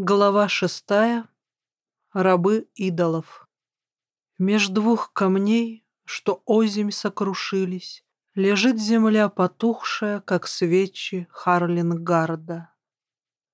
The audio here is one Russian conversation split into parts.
Глава шестая. Рабы идолов. Меж двух камней, что озимь сокрушились, Лежит земля потухшая, как свечи Харлингарда.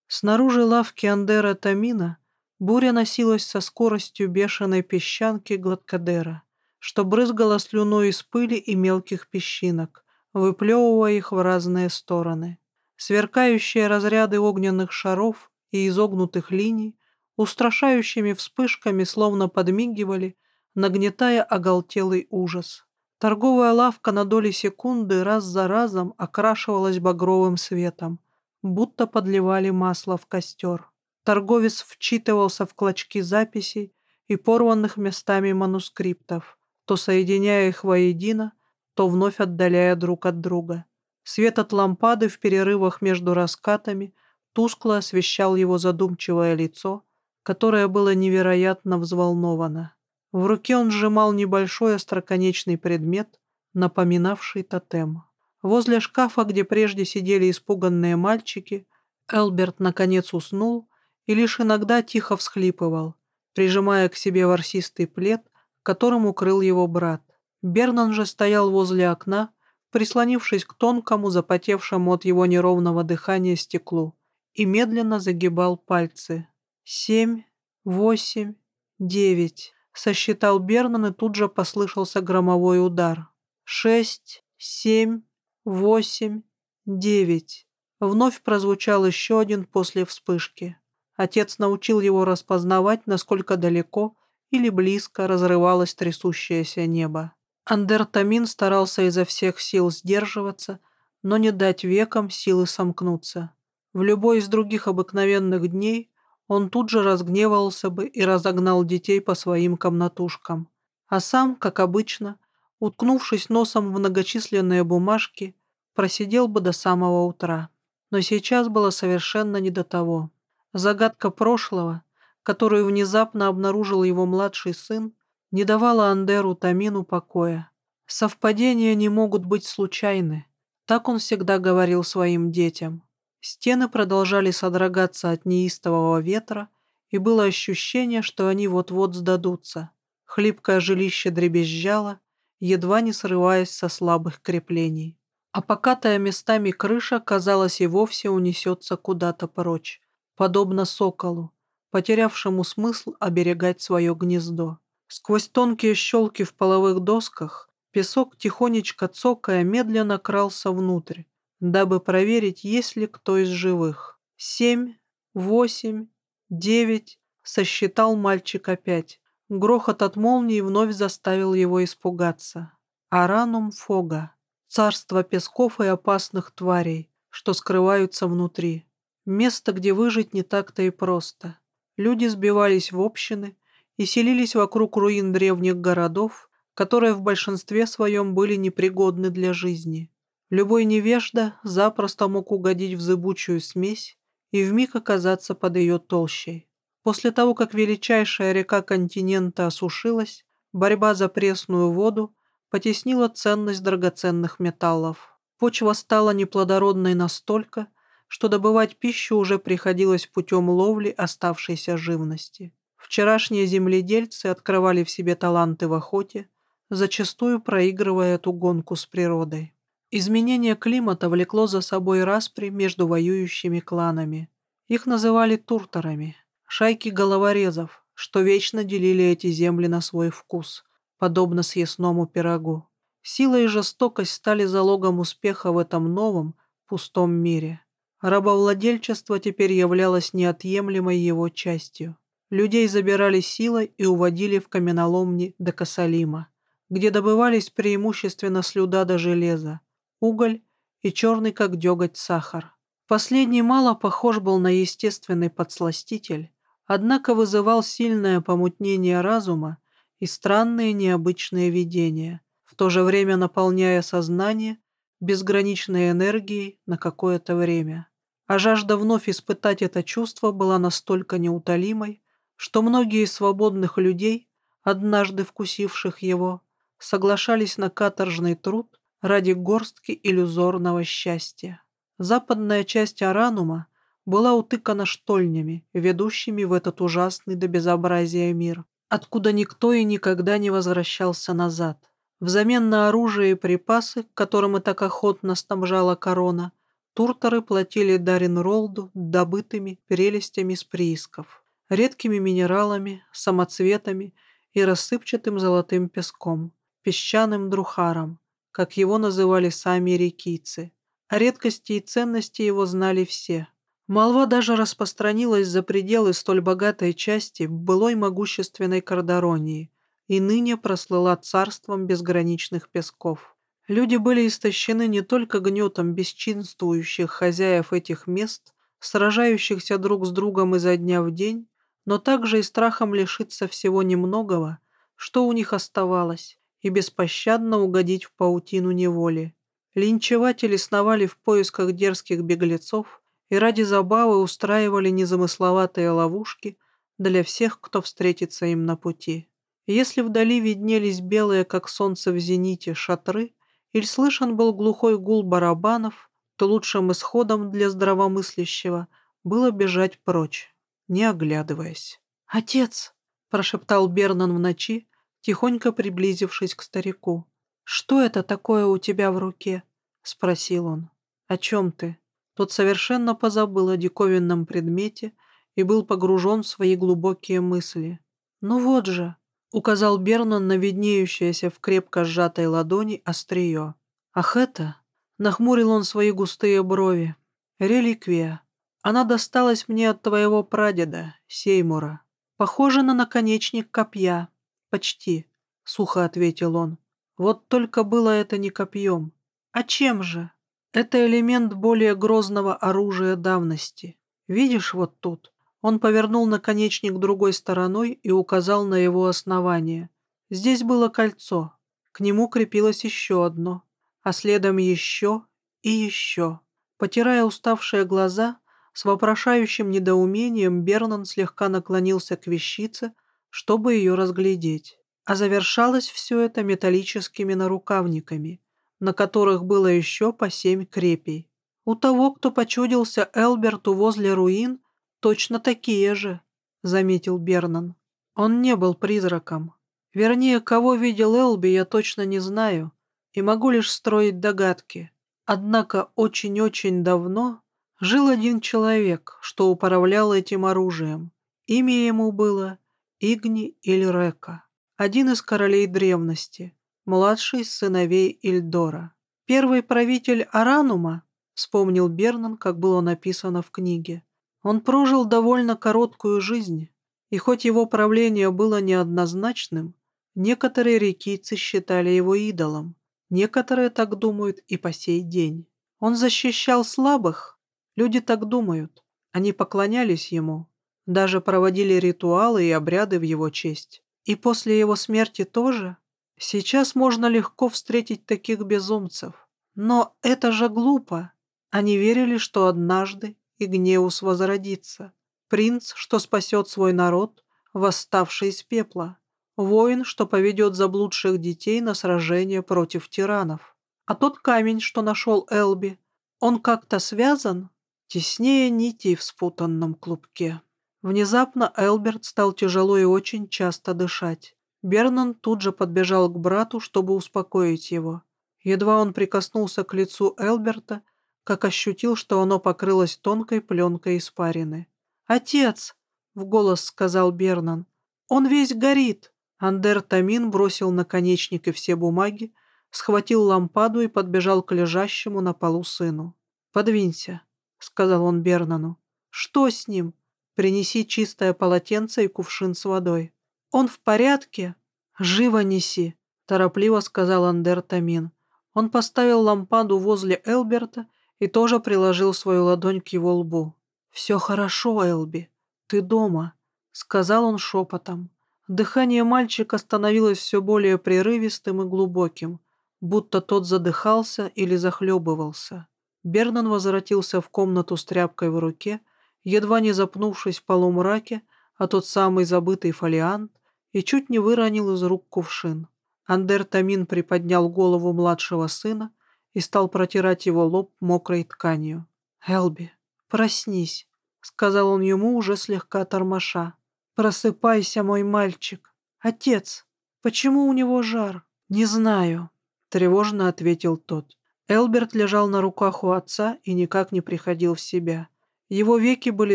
Снаружи лавки Андера Тамина буря носилась со скоростью бешеной песчанки Гладкадера, что брызгала слюной из пыли и мелких песчинок, выплевывая их в разные стороны. Сверкающие разряды огненных шаров и изогнутых линий устрашающими вспышками словно подмигивали, нагнетая оголтелый ужас. Торговая лавка на доли секунды раз за разом окрашивалась багровым светом, будто подливали масло в костер. Торговец вчитывался в клочки записей и порванных местами манускриптов, то соединяя их воедино, то вновь отдаляя друг от друга. Свет от лампады в перерывах между раскатами тускло освещал его задумчивое лицо, которое было невероятно взволновано. В руке он сжимал небольшой остроконечный предмет, напоминавший тотем. Возле шкафа, где прежде сидели испуганные мальчики, Элберт наконец уснул и лишь иногда тихо всхлипывал, прижимая к себе ворсистый плед, которым укрыл его брат. Бернан же стоял возле окна, прислонившись к тонкому, запотевшему от его неровного дыхания стеклу, и медленно загибал пальцы. «Семь, восемь, девять», — сосчитал Бернан, и тут же послышался громовой удар. «Шесть, семь, восемь, девять». Вновь прозвучал еще один после вспышки. Отец научил его распознавать, насколько далеко или близко разрывалось трясущееся небо. Андертамин старался изо всех сил сдерживаться, но не дать векам силы сомкнуться. В любой из других обыкновенных дней он тут же разгневался бы и разогнал детей по своим комнатушкам. А сам, как обычно, уткнувшись носом в многочисленные бумажки, просидел бы до самого утра. Но сейчас было совершенно не до того. Загадка прошлого, которую внезапно обнаружил его младший сын, не давала Андеру Тамину покоя. Совпадения не могут быть случайны. Так он всегда говорил своим детям. Стены продолжали содрогаться от неистового ветра, и было ощущение, что они вот-вот сдадутся. Хлипкое жилище дребезжало, едва не срываясь со слабых креплений. А покатая местами крыша, казалось, и вовсе унесется куда-то прочь, подобно соколу, потерявшему смысл оберегать свое гнездо. Сквозь тонкие щелки в половых досках песок, тихонечко цокая, медленно крался внутрь, дабы проверить, есть ли кто из живых. Семь, восемь, девять, сосчитал мальчик опять. Грохот от молнии вновь заставил его испугаться. Аранум фога, царство песков и опасных тварей, что скрываются внутри. Место, где выжить не так-то и просто. Люди сбивались в общины и селились вокруг руин древних городов, которые в большинстве своем были непригодны для жизни. Любой невежда запросто мог угодить в зыбучую смесь и вмиг оказаться под ее толщей. После того, как величайшая река континента осушилась, борьба за пресную воду потеснила ценность драгоценных металлов. Почва стала неплодородной настолько, что добывать пищу уже приходилось путем ловли оставшейся живности. Вчерашние земледельцы открывали в себе таланты в охоте, зачастую проигрывая эту гонку с природой. Изменение климата влекло за собой распри между воюющими кланами. Их называли турторами, шайки головорезов, что вечно делили эти земли на свой вкус, подобно съестному пирогу. Сила и жестокость стали залогом успеха в этом новом, пустом мире. Рабовладельчество теперь являлось неотъемлемой его частью. Людей забирали силой и уводили в каменоломни до Касалима, где добывались преимущественно слюда до железа, уголь и черный, как деготь, сахар. Последний мало похож был на естественный подсластитель, однако вызывал сильное помутнение разума и странные необычные видения, в то же время наполняя сознание безграничной энергией на какое-то время. А жажда вновь испытать это чувство была настолько неутолимой, что многие свободных людей, однажды вкусивших его, соглашались на каторжный труд ради горстки иллюзорного счастья. Западная часть Аранума была утыкана штольнями, ведущими в этот ужасный до безобразия мир, откуда никто и никогда не возвращался назад. Взамен на оружие и припасы, которым и так охотно снабжала корона, турторы платили Дарин Ролду добытыми прелестями с приисков, редкими минералами, самоцветами и рассыпчатым золотым песком, песчаным друхаром, как его называли сами рекийцы. О редкости и ценности его знали все – Молва даже распространилась за пределы столь богатой части былой могущественной Кардаронии и ныне прослыла царством безграничных песков. Люди были истощены не только гнетом бесчинствующих хозяев этих мест, сражающихся друг с другом изо дня в день, но также и страхом лишиться всего немногого, что у них оставалось, и беспощадно угодить в паутину неволи. Линчеватели сновали в поисках дерзких беглецов, и ради забавы устраивали незамысловатые ловушки для всех, кто встретится им на пути. если вдали виднелись белые, как солнце в зените, шатры, или слышен был глухой гул барабанов, то лучшим исходом для здравомыслящего было бежать прочь, не оглядываясь. «Отец!» — прошептал Бернан в ночи, тихонько приблизившись к старику. «Что это такое у тебя в руке?» — спросил он. «О чем ты?» Тот совершенно позабыл о диковинном предмете и был погружен в свои глубокие мысли. «Ну вот же», — указал Бернан на виднеющееся в крепко сжатой ладони острие. «Ах это!» — нахмурил он свои густые брови. «Реликвия. Она досталась мне от твоего прадеда, Сеймура. Похоже на наконечник копья. Почти», — сухо ответил он. «Вот только было это не копьем. А чем же?» Это элемент более грозного оружия давности. Видишь вот тут? Он повернул наконечник другой стороной и указал на его основание. Здесь было кольцо. К нему крепилось еще одно, а следом еще и еще. Потирая уставшие глаза, с вопрошающим недоумением Бернан слегка наклонился к вещице, чтобы ее разглядеть. А завершалось все это металлическими нарукавниками, на которых было еще по семь крепей. У того, кто почудился Элберту возле руин, точно такие же, — заметил Бернан. Он не был призраком. Вернее, кого видел Элби, я точно не знаю, и могу лишь строить догадки. Однако очень-очень давно жил один человек, что управлял этим оружием. Имя ему было Игни или Река, один из королей древности младший из сыновей Ильдора. Первый правитель Аранума, вспомнил Бернан, как было написано в книге. Он прожил довольно короткую жизнь, и хоть его правление было неоднозначным, некоторые рекийцы считали его идолом. Некоторые так думают и по сей день. Он защищал слабых, люди так думают. Они поклонялись ему, даже проводили ритуалы и обряды в его честь. И после его смерти тоже Сейчас можно легко встретить таких безумцев. Но это же глупо. Они верили, что однажды Игнеус возродится. Принц, что спасет свой народ, восставший из пепла. Воин, что поведет заблудших детей на сражение против тиранов. А тот камень, что нашел Элби, он как-то связан? Теснее нитей в спутанном клубке. Внезапно Элберт стал тяжело и очень часто дышать. Бернан тут же подбежал к брату, чтобы успокоить его. Едва он прикоснулся к лицу Элберта, как ощутил, что оно покрылось тонкой пленкой испарины. «Отец!» — в голос сказал Бернан. «Он весь горит!» Андер Тамин бросил наконечник и все бумаги, схватил лампаду и подбежал к лежащему на полу сыну. «Подвинься», — сказал он Бернану. «Что с ним? Принеси чистое полотенце и кувшин с водой». «Он в порядке?» «Живо неси», — торопливо сказал Андер Тамин. Он поставил лампаду возле Элберта и тоже приложил свою ладонь к его лбу. «Все хорошо, Элби. Ты дома», — сказал он шепотом. Дыхание мальчика становилось все более прерывистым и глубоким, будто тот задыхался или захлебывался. Бернан возвратился в комнату с тряпкой в руке, едва не запнувшись в полумраке, а тот самый забытый фолиант — и чуть не выронил из рук кувшин. Андер Тамин приподнял голову младшего сына и стал протирать его лоб мокрой тканью. «Элби, проснись!» сказал он ему уже слегка тормоша. «Просыпайся, мой мальчик. Отец, почему у него жар?» «Не знаю», — тревожно ответил тот. Элберт лежал на руках у отца и никак не приходил в себя. Его веки были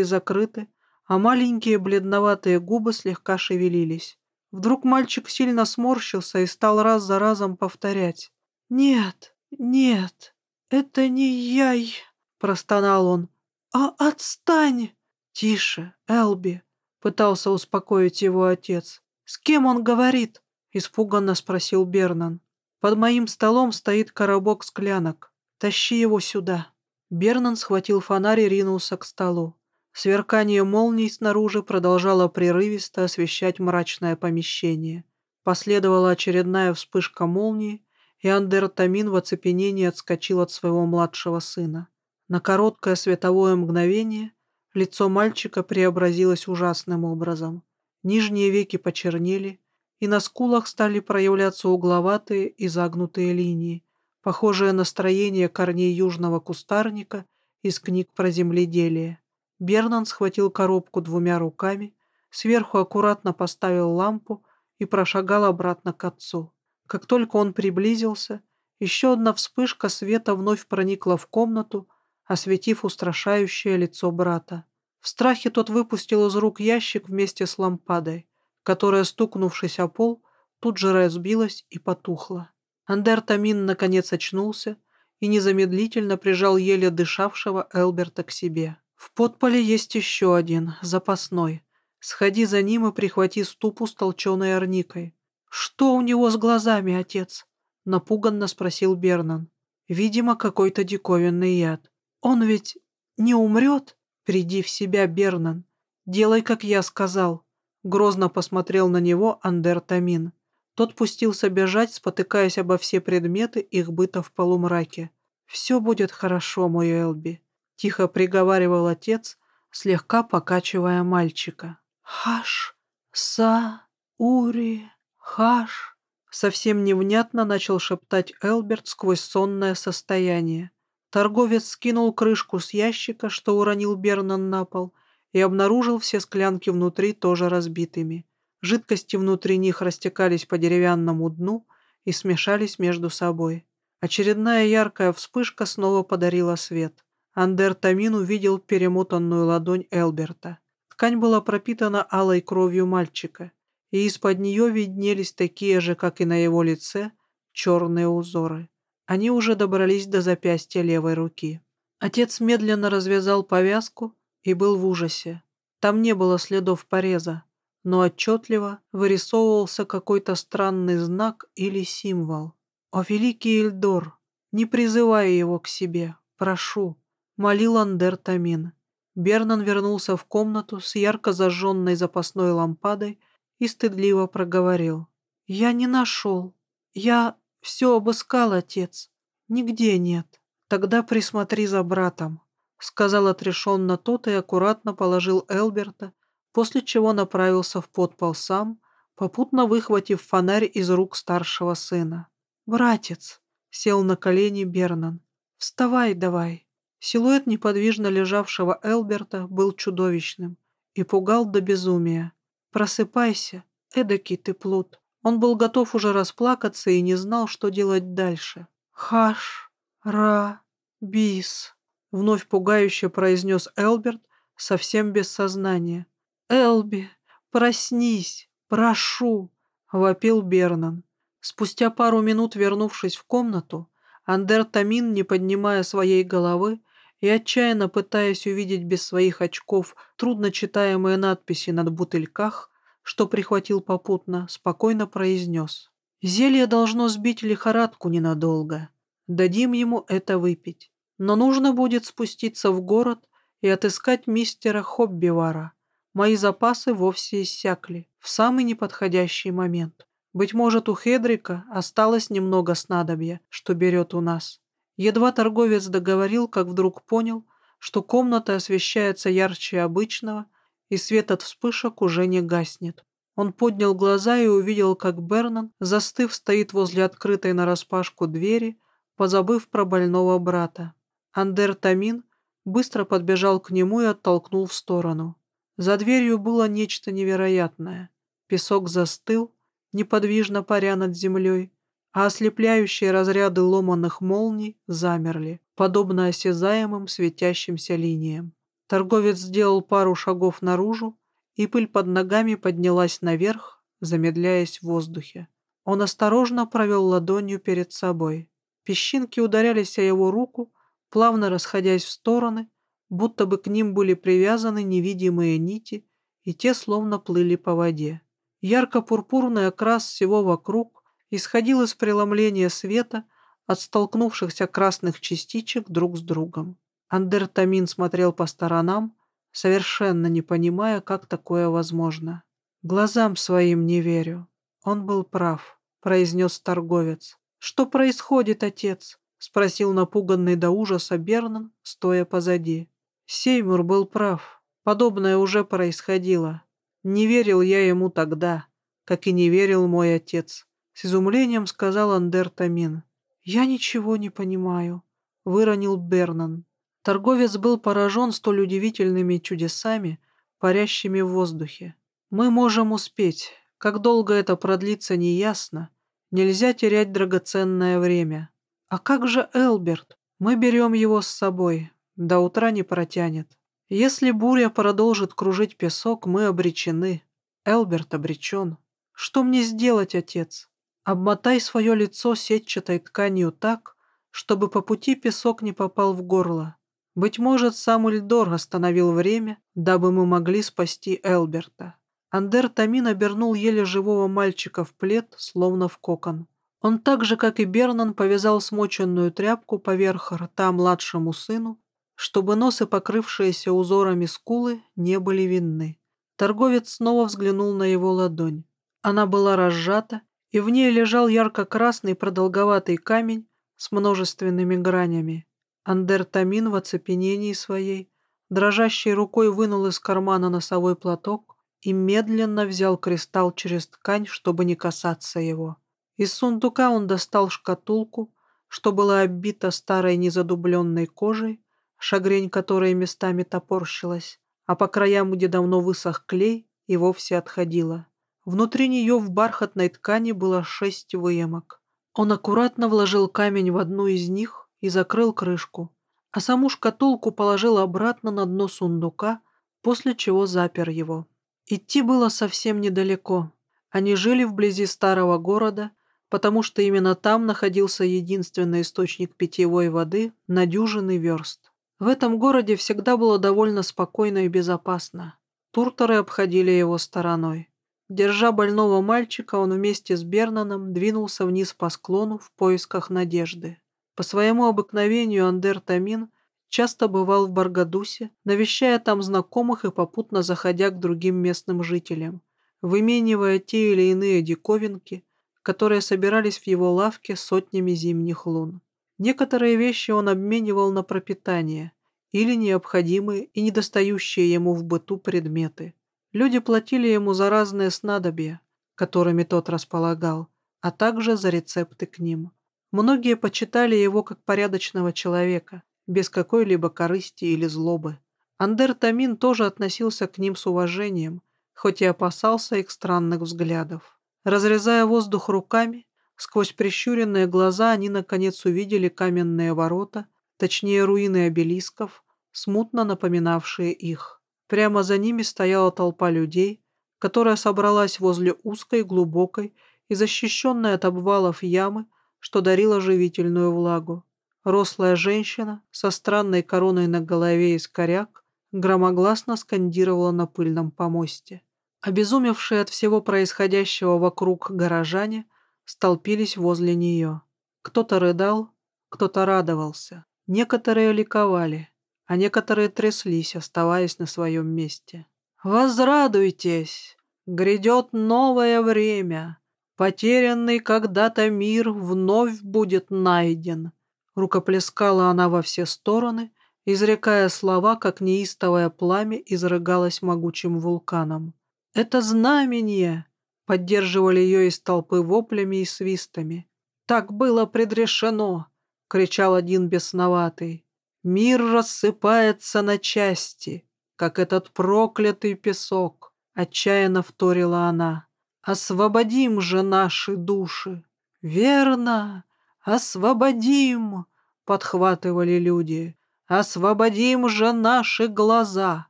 закрыты, а маленькие бледноватые губы слегка шевелились. Вдруг мальчик сильно сморщился и стал раз за разом повторять. «Нет, нет, это не я, — простонал он. «А отстань!» «Тише, Элби!» — пытался успокоить его отец. «С кем он говорит?» — испуганно спросил Бернан. «Под моим столом стоит коробок склянок. Тащи его сюда». Бернан схватил фонарь и ринулся к столу. Сверкание молний снаружи продолжало прерывисто освещать мрачное помещение. Последовала очередная вспышка молнии, и Андертамин в оцепенении отскочил от своего младшего сына. На короткое световое мгновение лицо мальчика преобразилось ужасным образом. Нижние веки почернели, и на скулах стали проявляться угловатые и загнутые линии, похожее на строение корней южного кустарника из книг про земледелие. Бернан схватил коробку двумя руками, сверху аккуратно поставил лампу и прошагал обратно к отцу. Как только он приблизился, еще одна вспышка света вновь проникла в комнату, осветив устрашающее лицо брата. В страхе тот выпустил из рук ящик вместе с лампадой, которая, стукнувшись о пол, тут же разбилась и потухла. Андер Тамин наконец очнулся и незамедлительно прижал еле дышавшего Элберта к себе. «В подполе есть еще один, запасной. Сходи за ним и прихвати ступу с толченой орникой». «Что у него с глазами, отец?» — напуганно спросил Бернан. «Видимо, какой-то диковинный яд. Он ведь не умрет? Приди в себя, Бернан. Делай, как я сказал. Грозно посмотрел на него Андер Тамин. Тот пустился бежать, спотыкаясь обо все предметы их быта в полумраке. «Все будет хорошо, мой Элби», — тихо приговаривал отец, слегка покачивая мальчика. «Хаш, са, ури, хаш», — совсем невнятно начал шептать Элберт сквозь сонное состояние. Торговец скинул крышку с ящика, что уронил Бернан на пол, и обнаружил все склянки внутри тоже разбитыми. Жидкости внутри них растекались по деревянному дну и смешались между собой. Очередная яркая вспышка снова подарила свет. Андер Тамин увидел перемотанную ладонь Элберта. Ткань была пропитана алой кровью мальчика, и из-под нее виднелись такие же, как и на его лице, черные узоры. Они уже добрались до запястья левой руки. Отец медленно развязал повязку и был в ужасе. Там не было следов пореза, но отчетливо вырисовывался какой-то странный знак или символ. «О, великий Эльдор, не призывай его к себе, прошу», — молил Андер Тамин. Бернан вернулся в комнату с ярко зажженной запасной лампадой и стыдливо проговорил. «Я не нашел. Я все обыскал, отец. Нигде нет. Тогда присмотри за братом, сказал отрешенно тот и аккуратно положил Элберта, после чего направился в подпол сам, попутно выхватив фонарь из рук старшего сына. «Братец!» — сел на колени Бернан. «Вставай давай!» Силуэт неподвижно лежавшего Элберта был чудовищным и пугал до безумия. «Просыпайся, эдакий ты плут!» Он был готов уже расплакаться и не знал, что делать дальше. «Хаш, ра, бис», — вновь пугающе произнес Элберт, совсем без сознания. «Элби, проснись, прошу», — вопил Бернан. Спустя пару минут, вернувшись в комнату, Андер Тамин, не поднимая своей головы и отчаянно пытаясь увидеть без своих очков трудночитаемые надписи над бутыльках, что прихватил попутно, спокойно произнес. «Зелье должно сбить лихорадку ненадолго. Дадим ему это выпить. Но нужно будет спуститься в город и отыскать мистера Хоббивара. Мои запасы вовсе иссякли в самый неподходящий момент. Быть может, у Хедрика осталось немного снадобья, что берет у нас». Едва торговец договорил, как вдруг понял, что комната освещается ярче обычного — и свет от вспышек уже не гаснет. Он поднял глаза и увидел, как Бернан, застыв, стоит возле открытой нараспашку двери, позабыв про больного брата. Андер Тамин быстро подбежал к нему и оттолкнул в сторону. За дверью было нечто невероятное. Песок застыл, неподвижно паря над землей, а ослепляющие разряды ломаных молний замерли, подобно осязаемым светящимся линиям. Торговец сделал пару шагов наружу, и пыль под ногами поднялась наверх, замедляясь в воздухе. Он осторожно провел ладонью перед собой. Песчинки ударялись о его руку, плавно расходясь в стороны, будто бы к ним были привязаны невидимые нити, и те словно плыли по воде. Ярко-пурпурный окрас всего вокруг исходил из преломления света от столкнувшихся красных частичек друг с другом. Андертамин смотрел по сторонам, совершенно не понимая, как такое возможно. «Глазам своим не верю. Он был прав», — произнес торговец. «Что происходит, отец?» — спросил напуганный до ужаса Бернан, стоя позади. Сеймур был прав. Подобное уже происходило. Не верил я ему тогда, как и не верил мой отец. С изумлением сказал Андертамин. «Я ничего не понимаю», — выронил Бернан. Торговец был поражен столь удивительными чудесами, парящими в воздухе. «Мы можем успеть. Как долго это продлится, неясно. Нельзя терять драгоценное время. А как же Элберт? Мы берем его с собой. До утра не протянет. Если буря продолжит кружить песок, мы обречены. Элберт обречен. Что мне сделать, отец? Обмотай свое лицо сетчатой тканью так, чтобы по пути песок не попал в горло. Быть может, сам Ильдор остановил время, дабы мы могли спасти Элберта. Андер Тамин обернул еле живого мальчика в плед, словно в кокон. Он так же, как и Бернан, повязал смоченную тряпку поверх рта младшему сыну, чтобы носы, покрывшиеся узорами скулы, не были видны. Торговец снова взглянул на его ладонь. Она была разжата, и в ней лежал ярко-красный продолговатый камень с множественными гранями. Андер Тамин в оцепенении своей, дрожащей рукой вынул из кармана носовой платок и медленно взял кристалл через ткань, чтобы не касаться его. Из сундука он достал шкатулку, что была оббита старой незадубленной кожей, шагрень которой местами топорщилась, а по краям, где давно высох клей, и вовсе отходила. Внутри нее в бархатной ткани было шесть выемок. Он аккуратно вложил камень в одну из них и закрыл крышку, а саму шкатулку положил обратно на дно сундука, после чего запер его. Идти было совсем недалеко. Они жили вблизи старого города, потому что именно там находился единственный источник питьевой воды на дюжины верст. В этом городе всегда было довольно спокойно и безопасно. Турторы обходили его стороной. Держа больного мальчика, он вместе с Бернаном двинулся вниз по склону в поисках надежды. По своему обыкновению Андер Тамин часто бывал в Баргадусе, навещая там знакомых и попутно заходя к другим местным жителям, выменивая те или иные диковинки, которые собирались в его лавке сотнями зимних лун. Некоторые вещи он обменивал на пропитание или необходимые и недостающие ему в быту предметы. Люди платили ему за разные снадобья, которыми тот располагал, а также за рецепты к ним. Многие почитали его как порядочного человека, без какой-либо корысти или злобы. Андер Тамин тоже относился к ним с уважением, хоть и опасался их странных взглядов. Разрезая воздух руками, сквозь прищуренные глаза они наконец увидели каменные ворота, точнее руины обелисков, смутно напоминавшие их. Прямо за ними стояла толпа людей, которая собралась возле узкой, глубокой и защищенной от обвалов ямы, что дарило живительную влагу. Рослая женщина со странной короной на голове из коряк громогласно скандировала на пыльном помосте. Обезумевшие от всего происходящего вокруг горожане столпились возле нее. Кто-то рыдал, кто-то радовался. Некоторые ликовали, а некоторые тряслись, оставаясь на своем месте. «Возрадуйтесь! Грядет новое время!» Потерянный когда-то мир вновь будет найден. Рукоплескала она во все стороны, изрекая слова, как неистовое пламя изрыгалось могучим вулканом. «Это знамение!» — поддерживали ее из толпы воплями и свистами. «Так было предрешено!» — кричал один бесноватый. Мир рассыпается на части, как этот проклятый песок, отчаянно вторила она. Освободим же наши души. Верно, освободим, подхватывали люди. Освободим же наши глаза,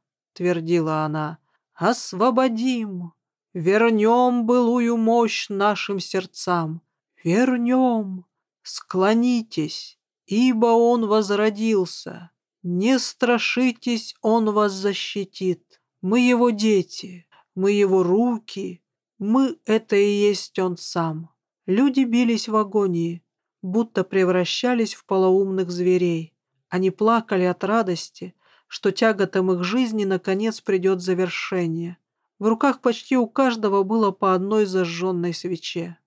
твердила она. Освободим, вернем былую мощь нашим сердцам. Вернем, склонитесь, ибо он возродился. Не страшитесь, он вас защитит. Мы его дети, мы его руки, мы — это и есть он сам. Люди бились в агонии, будто превращались в полоумных зверей. Они плакали от радости, что тяготам их жизни наконец придет завершение. В руках почти у каждого было по одной зажженной свече.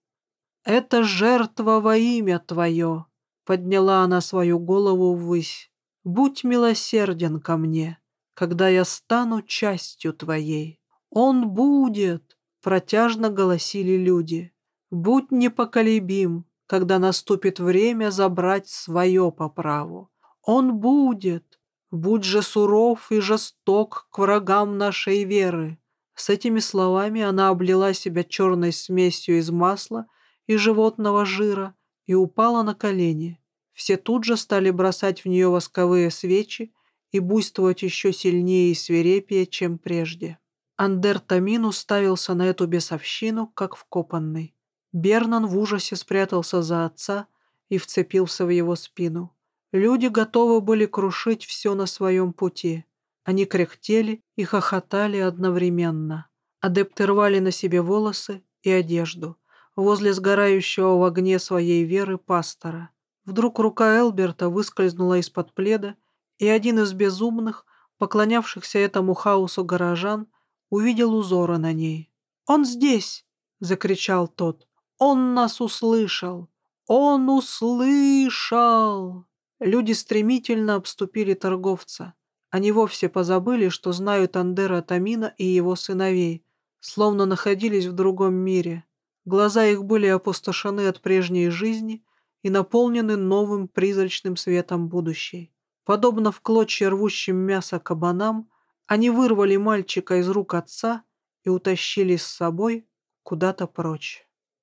«Это жертва во имя Твое», — подняла она свою голову ввысь. «Будь милосерден ко мне, когда я стану частью Твоей». «Он будет!» Протяжно голосили люди. «Будь непоколебим, когда наступит время забрать свое по праву. Он будет! Будь же суров и жесток к врагам нашей веры!» С этими словами она облила себя черной смесью из масла и животного жира и упала на колени. Все тут же стали бросать в нее восковые свечи и буйствовать еще сильнее и свирепее, чем прежде. Андер Тамин уставился на эту бесовщину, как вкопанный. Бернан в ужасе спрятался за отца и вцепился в его спину. Люди готовы были крушить все на своем пути. Они кряхтели и хохотали одновременно. Адепты рвали на себе волосы и одежду. Возле сгорающего в огне своей веры пастора. Вдруг рука Элберта выскользнула из-под пледа, и один из безумных, поклонявшихся этому хаосу горожан, увидел узоры на ней. «Он здесь!» — закричал тот. «Он нас услышал! Он услышал!» Люди стремительно обступили торговца. Они вовсе позабыли, что знают Андера Тамина и его сыновей, словно находились в другом мире. Глаза их были опустошены от прежней жизни и наполнены новым призрачным светом будущей. Подобно в клочья рвущим мясо кабанам, они вырвали мальчика из рук отца и утащили с собой куда-то прочь.